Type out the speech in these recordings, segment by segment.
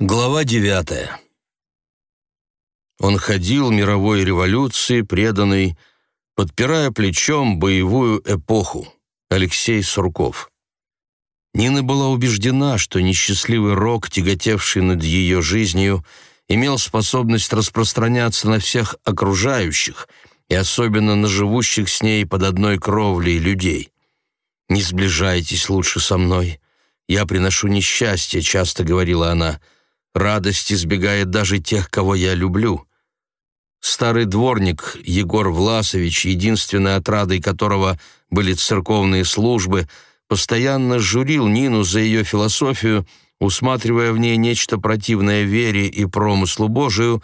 Глава девятая. Он ходил мировой революции, преданный, подпирая плечом боевую эпоху. Алексей Сурков. Нина была убеждена, что несчастливый рок, тяготевший над ее жизнью, имел способность распространяться на всех окружающих и особенно на живущих с ней под одной кровлей людей. «Не сближайтесь лучше со мной. Я приношу несчастье», — часто говорила она, — Радость избегает даже тех, кого я люблю. Старый дворник Егор Власович, единственной отрадой которого были церковные службы, постоянно журил Нину за ее философию, усматривая в ней нечто противное вере и промыслу Божию,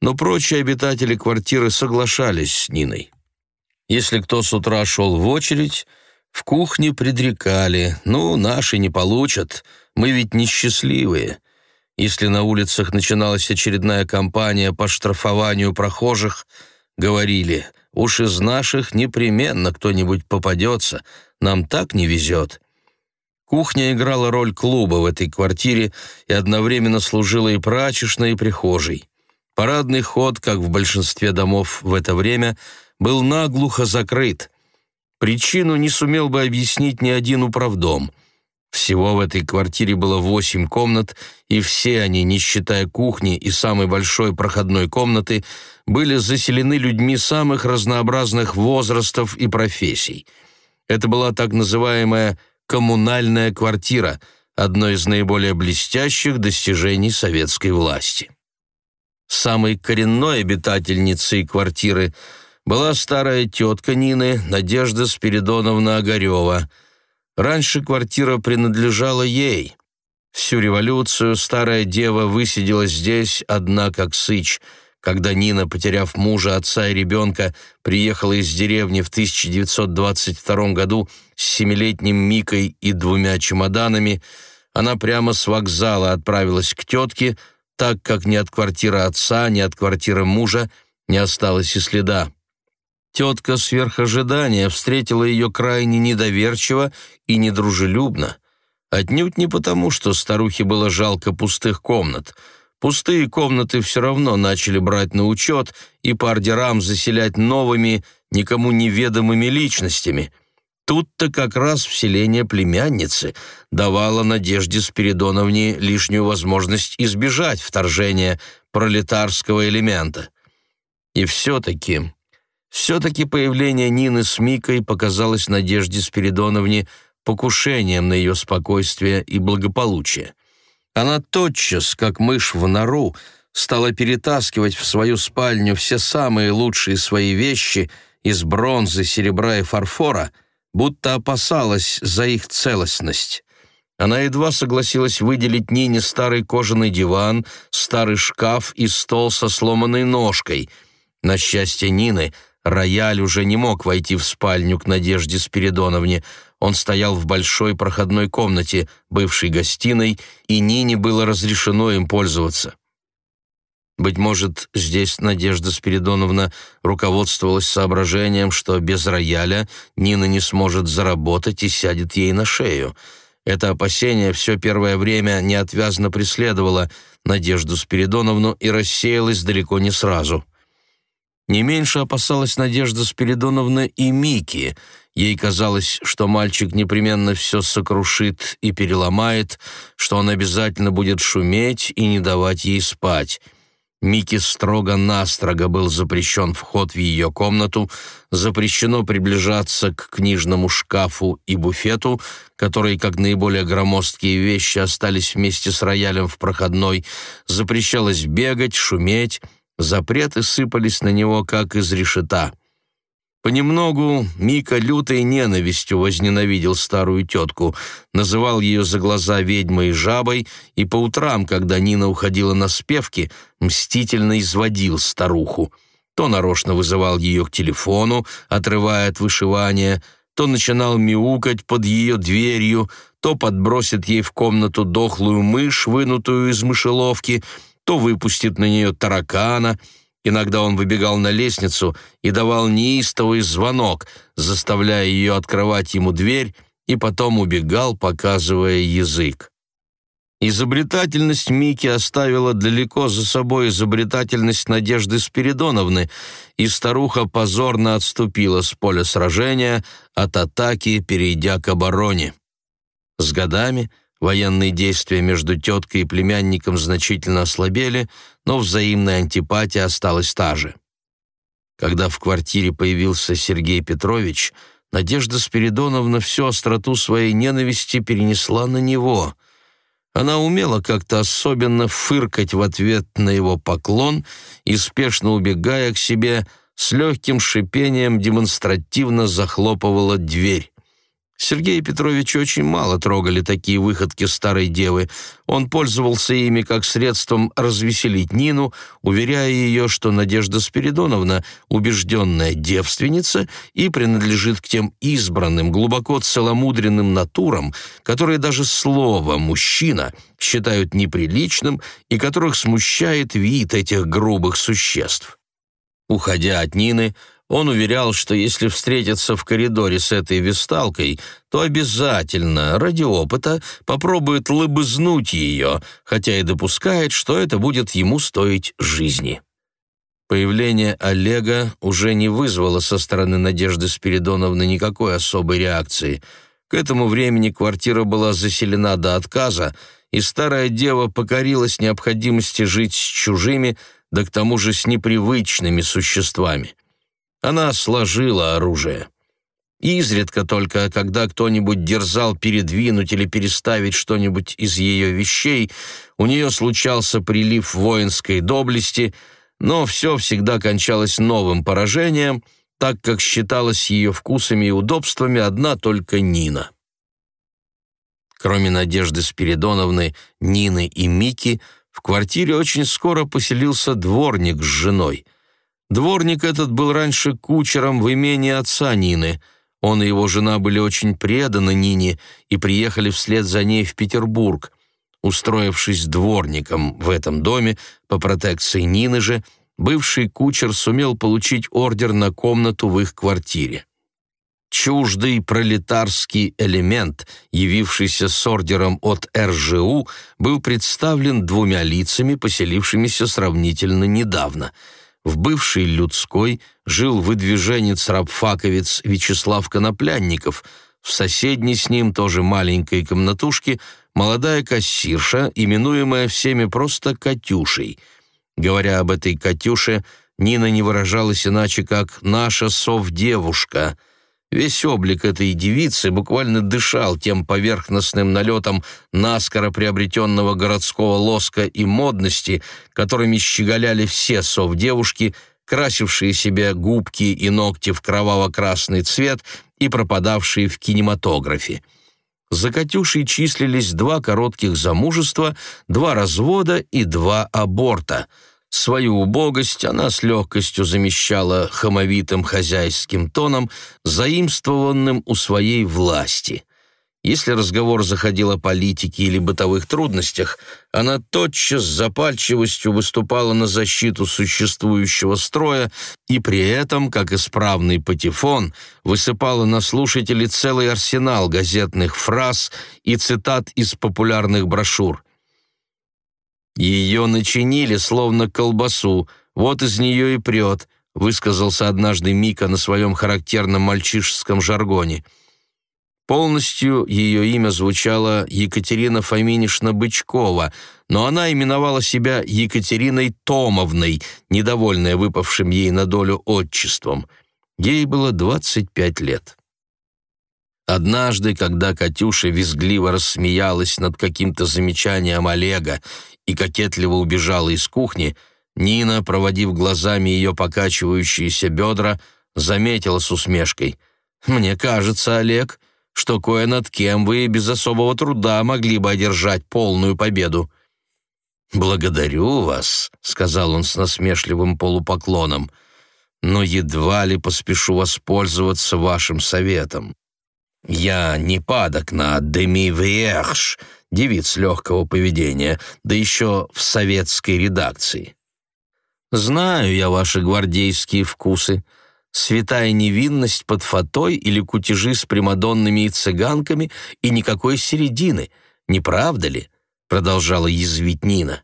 но прочие обитатели квартиры соглашались с Ниной. Если кто с утра шел в очередь, в кухне предрекали «Ну, наши не получат, мы ведь несчастливые». Если на улицах начиналась очередная кампания по штрафованию прохожих, говорили «Уж из наших непременно кто-нибудь попадется, нам так не везет». Кухня играла роль клуба в этой квартире и одновременно служила и прачечной, и прихожей. Парадный ход, как в большинстве домов в это время, был наглухо закрыт. Причину не сумел бы объяснить ни один управдом. Всего в этой квартире было восемь комнат, и все они, не считая кухни и самой большой проходной комнаты, были заселены людьми самых разнообразных возрастов и профессий. Это была так называемая «коммунальная квартира», одно из наиболее блестящих достижений советской власти. Самой коренной обитательницей квартиры была старая тетка Нины, Надежда Спиридоновна Огарева – Раньше квартира принадлежала ей. Всю революцию старая дева высидела здесь одна как сыч. Когда Нина, потеряв мужа, отца и ребенка, приехала из деревни в 1922 году с семилетним Микой и двумя чемоданами, она прямо с вокзала отправилась к тетке, так как ни от квартиры отца, ни от квартиры мужа не осталось и следа. Тетка сверх ожидания встретила ее крайне недоверчиво и недружелюбно. Отнюдь не потому, что старухе было жалко пустых комнат. Пустые комнаты все равно начали брать на учет и по ордерам заселять новыми, никому неведомыми личностями. Тут-то как раз вселение племянницы давало Надежде Спиридоновне лишнюю возможность избежать вторжения пролетарского элемента. И все-таки все-таки появление Нины с Микой показалось Надежде Спиридоновне покушением на ее спокойствие и благополучие. Она тотчас, как мышь в нору, стала перетаскивать в свою спальню все самые лучшие свои вещи из бронзы, серебра и фарфора, будто опасалась за их целостность. Она едва согласилась выделить Нине старый кожаный диван, старый шкаф и стол со сломанной ножкой. На счастье Нины — Рояль уже не мог войти в спальню к Надежде Спиридоновне. Он стоял в большой проходной комнате, бывшей гостиной, и Нине было разрешено им пользоваться. Быть может, здесь Надежда Спиридоновна руководствовалась соображением, что без рояля Нина не сможет заработать и сядет ей на шею. Это опасение все первое время неотвязно преследовало Надежду Спиридоновну и рассеялось далеко не сразу. Не меньше опасалась Надежда Спиридоновна и Мики. Ей казалось, что мальчик непременно все сокрушит и переломает, что он обязательно будет шуметь и не давать ей спать. Микки строго-настрого был запрещен вход в ее комнату, запрещено приближаться к книжному шкафу и буфету, которые, как наиболее громоздкие вещи, остались вместе с роялем в проходной, запрещалось бегать, шуметь, Запреты сыпались на него, как из решета. Понемногу Мика лютой ненавистью возненавидел старую тетку, называл ее за глаза ведьмой и жабой, и по утрам, когда Нина уходила на спевки, мстительно изводил старуху. То нарочно вызывал ее к телефону, отрывая от вышивания, то начинал мяукать под ее дверью, то подбросит ей в комнату дохлую мышь, вынутую из мышеловки — то выпустит на нее таракана. Иногда он выбегал на лестницу и давал неистовый звонок, заставляя ее открывать ему дверь, и потом убегал, показывая язык. Изобретательность Мики оставила далеко за собой изобретательность Надежды Спиридоновны, и старуха позорно отступила с поля сражения от атаки, перейдя к обороне. С годами военные действия между теткой и племянником значительно ослабели, но взаимная антипатия осталась та же. Когда в квартире появился Сергей Петрович, Надежда Спиридоновна всю остроту своей ненависти перенесла на него — она умела как-то особенно фыркать в ответ на его поклон и, спешно убегая к себе, с легким шипением демонстративно захлопывала дверь. Сергея Петровича очень мало трогали такие выходки старой девы. Он пользовался ими как средством развеселить Нину, уверяя ее, что Надежда Спиридоновна — убежденная девственница и принадлежит к тем избранным, глубоко целомудренным натурам, которые даже слово «мужчина» считают неприличным и которых смущает вид этих грубых существ. Уходя от Нины, он уверял, что если встретиться в коридоре с этой весталкой, то обязательно, ради опыта, попробует лыбызнуть ее, хотя и допускает, что это будет ему стоить жизни. Появление Олега уже не вызвало со стороны Надежды Спиридоновны никакой особой реакции. К этому времени квартира была заселена до отказа, и старая дева покорилась необходимости жить с чужими, да к тому же с непривычными существами. Она сложила оружие. Изредка только, когда кто-нибудь дерзал передвинуть или переставить что-нибудь из ее вещей, у нее случался прилив воинской доблести, но все всегда кончалось новым поражением, так как считалась ее вкусами и удобствами одна только Нина. Кроме Надежды Спиридоновны, Нины и Мики, в квартире очень скоро поселился дворник с женой — Дворник этот был раньше кучером в имении отца Нины. Он и его жена были очень преданы Нине и приехали вслед за ней в Петербург. Устроившись дворником в этом доме, по протекции Нины же, бывший кучер сумел получить ордер на комнату в их квартире. Чуждый пролетарский элемент, явившийся с ордером от РЖУ, был представлен двумя лицами, поселившимися сравнительно недавно — в бывшей людской жил выдвиженец-рабфаковец Вячеслав Коноплянников, в соседней с ним, тоже маленькой комнатушке, молодая кассирша, именуемая всеми просто «Катюшей». Говоря об этой «Катюше», Нина не выражалась иначе, как «наша совдевушка», Весь облик этой девицы буквально дышал тем поверхностным налетом наскоро приобретенного городского лоска и модности, которыми щеголяли все сов-девушки, красившие себе губки и ногти в кроваво-красный цвет и пропадавшие в кинематографе. За Катюшей числились два коротких замужества, два развода и два аборта — Свою убогость она с легкостью замещала хамовитым хозяйским тоном, заимствованным у своей власти. Если разговор заходил о политике или бытовых трудностях, она тотчас с запальчивостью выступала на защиту существующего строя и при этом, как исправный патефон, высыпала на слушателей целый арсенал газетных фраз и цитат из популярных брошюр – ее начинили, словно колбасу, вот из нее и прет, высказался однажды Мика на своем характерном мальчишеском жаргоне. Полностью ее имя звучало Екатерина Фоминишна Бычкова, но она именовала себя Екатериной Томовной, недовольная выпавшим ей на долю отчеством. Ей было 25 лет. Однажды, когда Катюша визгливо рассмеялась над каким-то замечанием Олега и кокетливо убежала из кухни, Нина, проводив глазами ее покачивающиеся бедра, заметила с усмешкой. «Мне кажется, Олег, что кое над кем вы без особого труда могли бы одержать полную победу». «Благодарю вас», — сказал он с насмешливым полупоклоном, «но едва ли поспешу воспользоваться вашим советом. Я не падок на деми-верш, девиц легкого поведения, да еще в советской редакции. Знаю я ваши гвардейские вкусы. Святая невинность под фатой или кутежи с примадоннами и цыганками, и никакой середины, не правда ли? продолжала язвить Нина.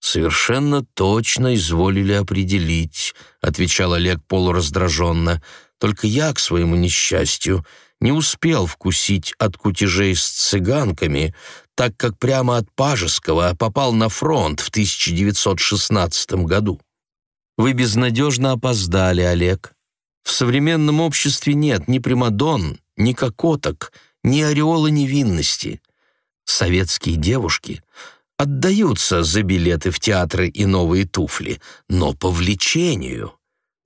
«Совершенно точно изволили определить», — отвечал Олег полураздраженно. «Только я, к своему несчастью, не успел вкусить от кутежей с цыганками, так как прямо от Пажеского попал на фронт в 1916 году. Вы безнадежно опоздали, Олег. В современном обществе нет ни примадон, ни кокоток, ни ореола невинности. Советские девушки отдаются за билеты в театры и новые туфли, но по влечению.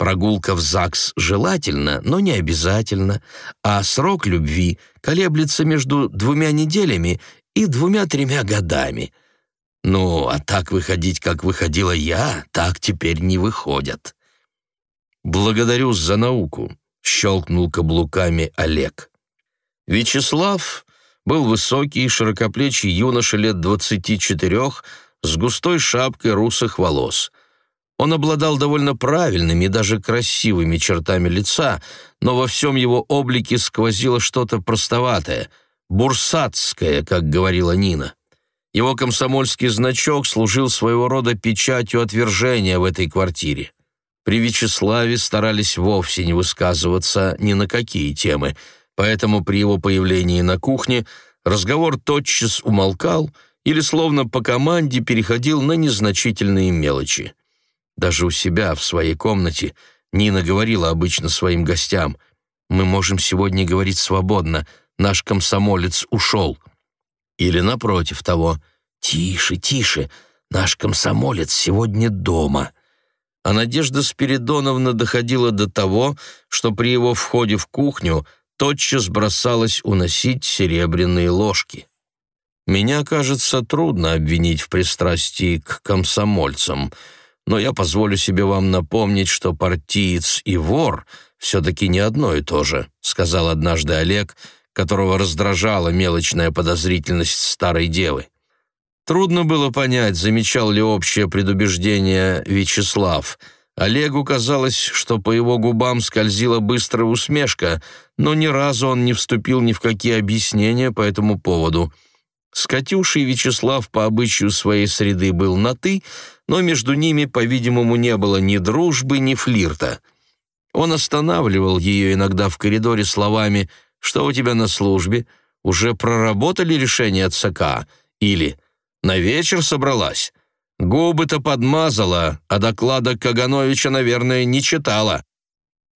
Прогулка в ЗАГС желательно, но не обязательно, а срок любви колеблется между двумя неделями и двумя-тремя годами. Ну, а так выходить, как выходила я, так теперь не выходят. «Благодарю за науку», — щелкнул каблуками Олег. Вячеслав был высокий, широкоплечий юноша лет двадцати четырех с густой шапкой русых волос. Он обладал довольно правильными и даже красивыми чертами лица, но во всем его облике сквозило что-то простоватое, бурсатское, как говорила Нина. Его комсомольский значок служил своего рода печатью отвержения в этой квартире. При Вячеславе старались вовсе не высказываться ни на какие темы, поэтому при его появлении на кухне разговор тотчас умолкал или словно по команде переходил на незначительные мелочи. Даже у себя в своей комнате Нина говорила обычно своим гостям «Мы можем сегодня говорить свободно, наш комсомолец ушел». Или напротив того «Тише, тише, наш комсомолец сегодня дома» а Надежда Спиридоновна доходила до того, что при его входе в кухню тотчас бросалась уносить серебряные ложки. Меня, кажется, трудно обвинить в пристрастии к комсомольцам, но я позволю себе вам напомнить, что партиец и вор все-таки не одно и то же, сказал однажды Олег, которого раздражала мелочная подозрительность старой девы. Трудно было понять, замечал ли общее предубеждение Вячеслав. Олегу казалось, что по его губам скользила быстрая усмешка, но ни разу он не вступил ни в какие объяснения по этому поводу. С Катюшей Вячеслав по обычаю своей среды был на «ты», но между ними, по-видимому, не было ни дружбы, ни флирта. Он останавливал ее иногда в коридоре словами «Что у тебя на службе? Уже проработали решение от СК?» или на вечер собралась. Губы-то подмазала, а доклада Кагановича, наверное, не читала.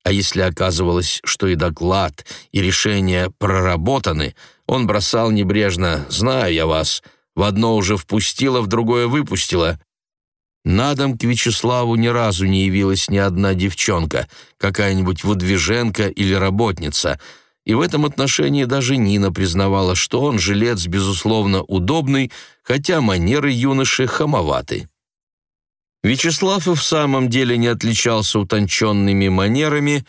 А если оказывалось, что и доклад, и решение проработаны, он бросал небрежно «Знаю я вас», в одно уже впустила, в другое выпустила. На дом к Вячеславу ни разу не явилась ни одна девчонка, какая-нибудь выдвиженка или работница — и в этом отношении даже Нина признавала, что он жилец, безусловно, удобный, хотя манеры юноши хамоваты. Вячеслав и в самом деле не отличался утонченными манерами,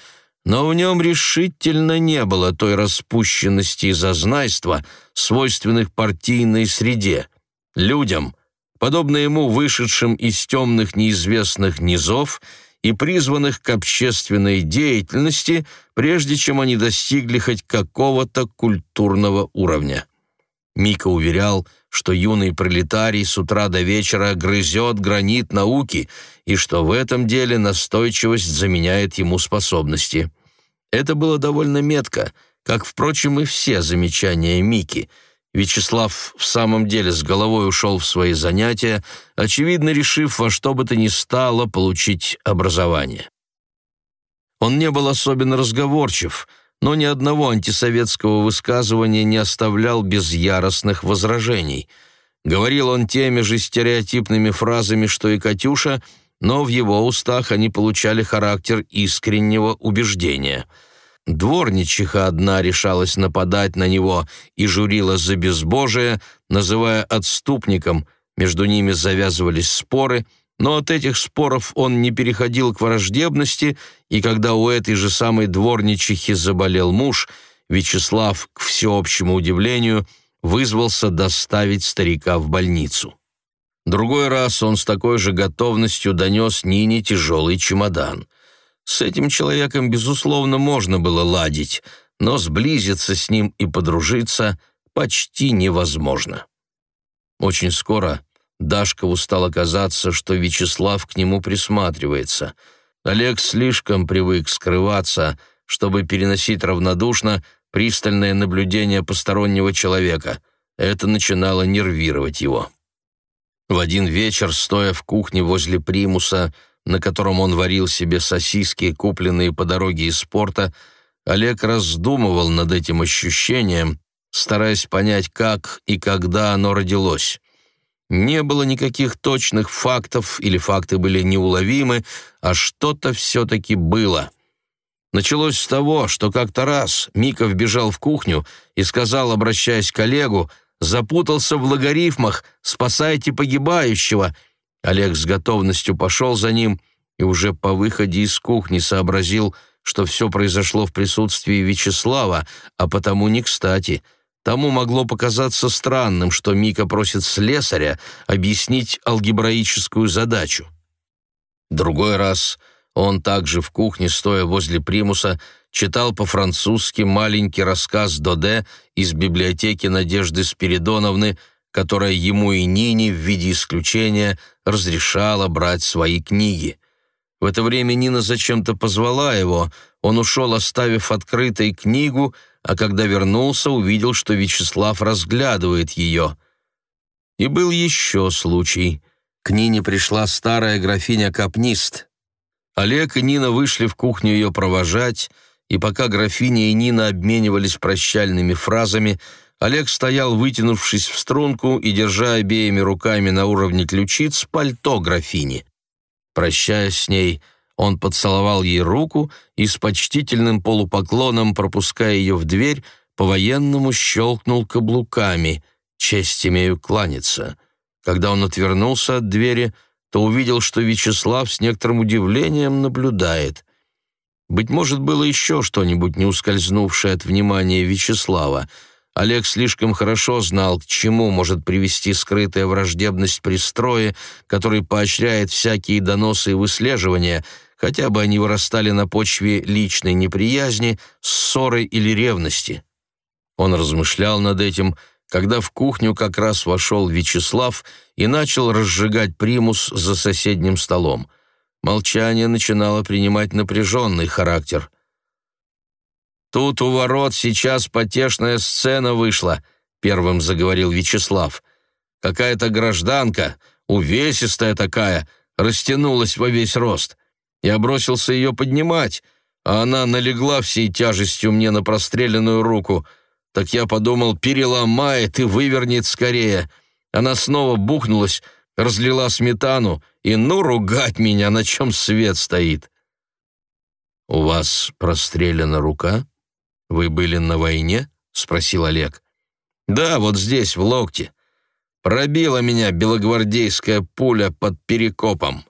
но в нем решительно не было той распущенности и зазнайства, свойственных партийной среде. Людям, подобно ему вышедшим из темных неизвестных низов, и призванных к общественной деятельности, прежде чем они достигли хоть какого-то культурного уровня. Мика уверял, что юный пролетарий с утра до вечера грызет гранит науки и что в этом деле настойчивость заменяет ему способности. Это было довольно метко, как, впрочем, и все замечания Мики — Вячеслав в самом деле с головой ушел в свои занятия, очевидно решив во что бы то ни стало получить образование. Он не был особенно разговорчив, но ни одного антисоветского высказывания не оставлял без яростных возражений. Говорил он теми же стереотипными фразами, что и Катюша, но в его устах они получали характер искреннего убеждения — Дворничиха одна решалась нападать на него и журила за безбожие, называя отступником, между ними завязывались споры, но от этих споров он не переходил к враждебности, и когда у этой же самой дворничихи заболел муж, Вячеслав, к всеобщему удивлению, вызвался доставить старика в больницу. Другой раз он с такой же готовностью донес Нине тяжелый чемодан. С этим человеком, безусловно, можно было ладить, но сблизиться с ним и подружиться почти невозможно. Очень скоро Дашкову стало казаться, что Вячеслав к нему присматривается. Олег слишком привык скрываться, чтобы переносить равнодушно пристальное наблюдение постороннего человека. Это начинало нервировать его. В один вечер, стоя в кухне возле примуса, на котором он варил себе сосиски, купленные по дороге из спорта, Олег раздумывал над этим ощущением, стараясь понять, как и когда оно родилось. Не было никаких точных фактов, или факты были неуловимы, а что-то все-таки было. Началось с того, что как-то раз Миков бежал в кухню и сказал, обращаясь к Олегу, «Запутался в логарифмах, спасайте погибающего». Олег с готовностью пошел за ним и уже по выходе из кухни сообразил, что все произошло в присутствии Вячеслава, а потому не кстати — Тому могло показаться странным, что Мика просит слесаря объяснить алгебраическую задачу. Другой раз он также в кухне, стоя возле примуса, читал по-французски маленький рассказ Доде из библиотеки Надежды Спиридоновны, которая ему и Нине в виде исключения разрешала брать свои книги. В это время Нина зачем-то позвала его, он ушел, оставив открытой книгу, а когда вернулся, увидел, что Вячеслав разглядывает ее. И был еще случай. К Нине пришла старая графиня Капнист. Олег и Нина вышли в кухню ее провожать, и пока графиня и Нина обменивались прощальными фразами, Олег стоял, вытянувшись в струнку и держа обеими руками на уровне ключиц пальто графини. Прощаясь с ней, он поцеловал ей руку и с почтительным полупоклоном, пропуская ее в дверь, по-военному щелкнул каблуками. «Честь имею кланяться». Когда он отвернулся от двери, то увидел, что Вячеслав с некоторым удивлением наблюдает. Быть может, было еще что-нибудь, не ускользнувшее от внимания Вячеслава — Олег слишком хорошо знал, к чему может привести скрытая враждебность при строе, который поощряет всякие доносы и выслеживания, хотя бы они вырастали на почве личной неприязни, ссоры или ревности. Он размышлял над этим, когда в кухню как раз вошел Вячеслав и начал разжигать примус за соседним столом. Молчание начинало принимать напряженный характер. «Тут у ворот сейчас потешная сцена вышла», — первым заговорил Вячеслав. «Какая-то гражданка, увесистая такая, растянулась во весь рост. Я бросился ее поднимать, а она налегла всей тяжестью мне на простреленную руку. Так я подумал, переломает и вывернет скорее. Она снова бухнулась, разлила сметану, и ну ругать меня, на чем свет стоит». «У вас прострелена рука?» «Вы были на войне?» — спросил Олег. «Да, вот здесь, в локте. Пробила меня белогвардейская пуля под Перекопом».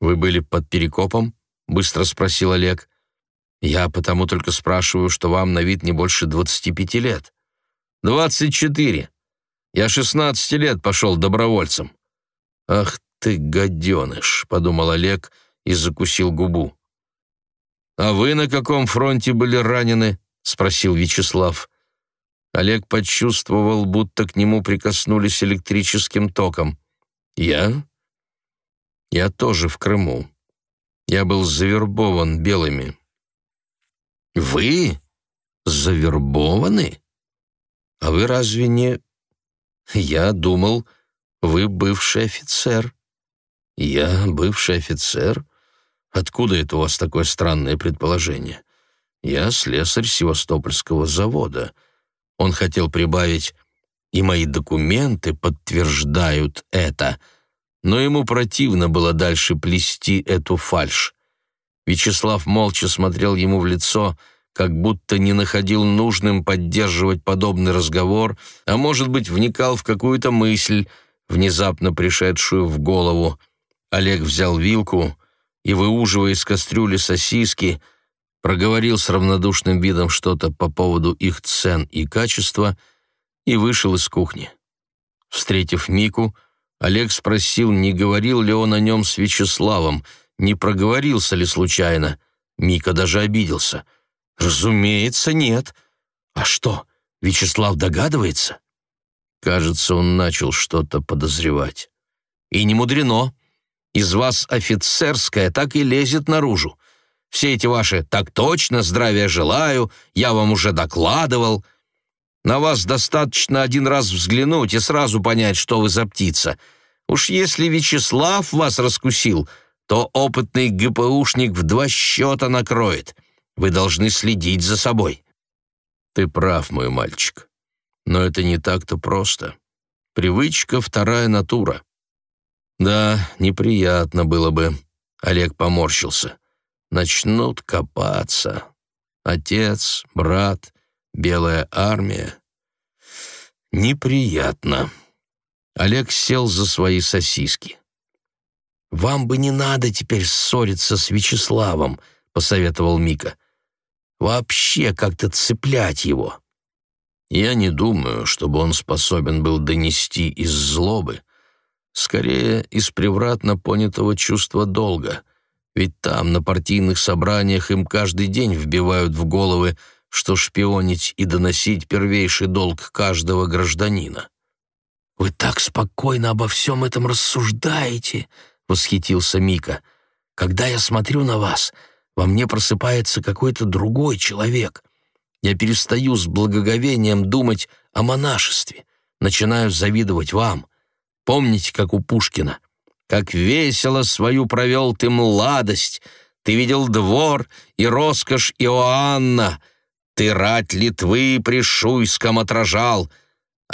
«Вы были под Перекопом?» — быстро спросил Олег. «Я потому только спрашиваю, что вам на вид не больше двадцати пяти лет». «Двадцать четыре. Я шестнадцати лет пошел добровольцем». «Ах ты, гаденыш!» — подумал Олег и закусил губу. «А вы на каком фронте были ранены?» — спросил Вячеслав. Олег почувствовал, будто к нему прикоснулись электрическим током. «Я? Я тоже в Крыму. Я был завербован белыми». «Вы? Завербованы? А вы разве не...» «Я думал, вы бывший офицер». «Я бывший офицер?» Откуда это у вас такое странное предположение? Я слесарь Севастопольского завода. Он хотел прибавить «и мои документы подтверждают это», но ему противно было дальше плести эту фальшь. Вячеслав молча смотрел ему в лицо, как будто не находил нужным поддерживать подобный разговор, а, может быть, вникал в какую-то мысль, внезапно пришедшую в голову. Олег взял вилку и, выуживая из кастрюли сосиски, проговорил с равнодушным видом что-то по поводу их цен и качества и вышел из кухни. Встретив Мику, Олег спросил, не говорил ли он о нем с Вячеславом, не проговорился ли случайно. Мика даже обиделся. «Разумеется, нет. А что, Вячеслав догадывается?» Кажется, он начал что-то подозревать. И не мудрено. Из вас офицерская так и лезет наружу. Все эти ваши «так точно, здравия желаю», «я вам уже докладывал». На вас достаточно один раз взглянуть и сразу понять, что вы за птица. Уж если Вячеслав вас раскусил, то опытный ГПУшник в два счета накроет. Вы должны следить за собой. Ты прав, мой мальчик. Но это не так-то просто. Привычка — вторая натура. Да, неприятно было бы. Олег поморщился. Начнут копаться. Отец, брат, белая армия. Неприятно. Олег сел за свои сосиски. «Вам бы не надо теперь ссориться с Вячеславом», — посоветовал Мика. «Вообще как-то цеплять его». Я не думаю, чтобы он способен был донести из злобы, скорее из превратно понятого чувства долга, ведь там, на партийных собраниях, им каждый день вбивают в головы, что шпионить и доносить первейший долг каждого гражданина. «Вы так спокойно обо всем этом рассуждаете», — восхитился Мика. «Когда я смотрю на вас, во мне просыпается какой-то другой человек. Я перестаю с благоговением думать о монашестве, начинаю завидовать вам. Помните, как у Пушкина? Как весело свою провел ты младость, ты видел двор и роскошь Иоанна, ты рать Литвы при Шуйском отражал,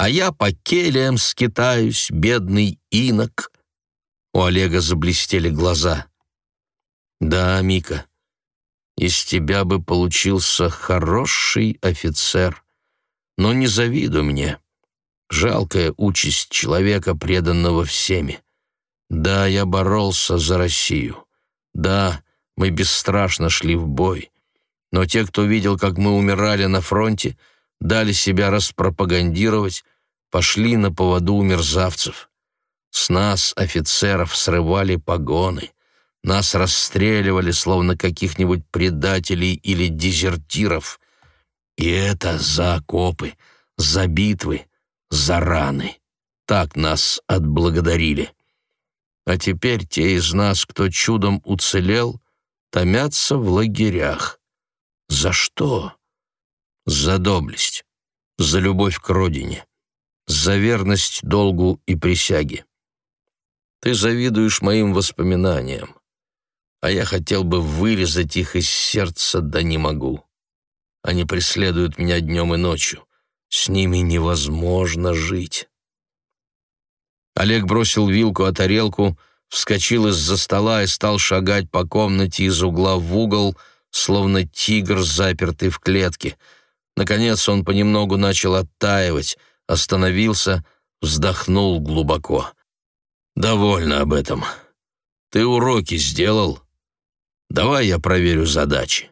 а я по келиям скитаюсь, бедный инок. У Олега заблестели глаза. «Да, Мика, из тебя бы получился хороший офицер, но не завидуй мне. Жалкая участь человека, преданного всеми. Да, я боролся за Россию. Да, мы бесстрашно шли в бой. Но те, кто видел, как мы умирали на фронте, дали себя распропагандировать, пошли на поводу у мерзавцев. С нас, офицеров, срывали погоны. Нас расстреливали, словно каких-нибудь предателей или дезертиров. И это за окопы, за битвы, за раны. Так нас отблагодарили. А теперь те из нас, кто чудом уцелел, томятся в лагерях. За что? За доблесть, за любовь к родине, за верность долгу и присяге. Ты завидуешь моим воспоминаниям, а я хотел бы вырезать их из сердца, да не могу. Они преследуют меня днем и ночью. С ними невозможно жить. Олег бросил вилку о тарелку, вскочил из-за стола и стал шагать по комнате из угла в угол, словно тигр, запертый в клетке. Наконец он понемногу начал оттаивать, остановился, вздохнул глубоко. «Довольно об этом. Ты уроки сделал? Давай я проверю задачи».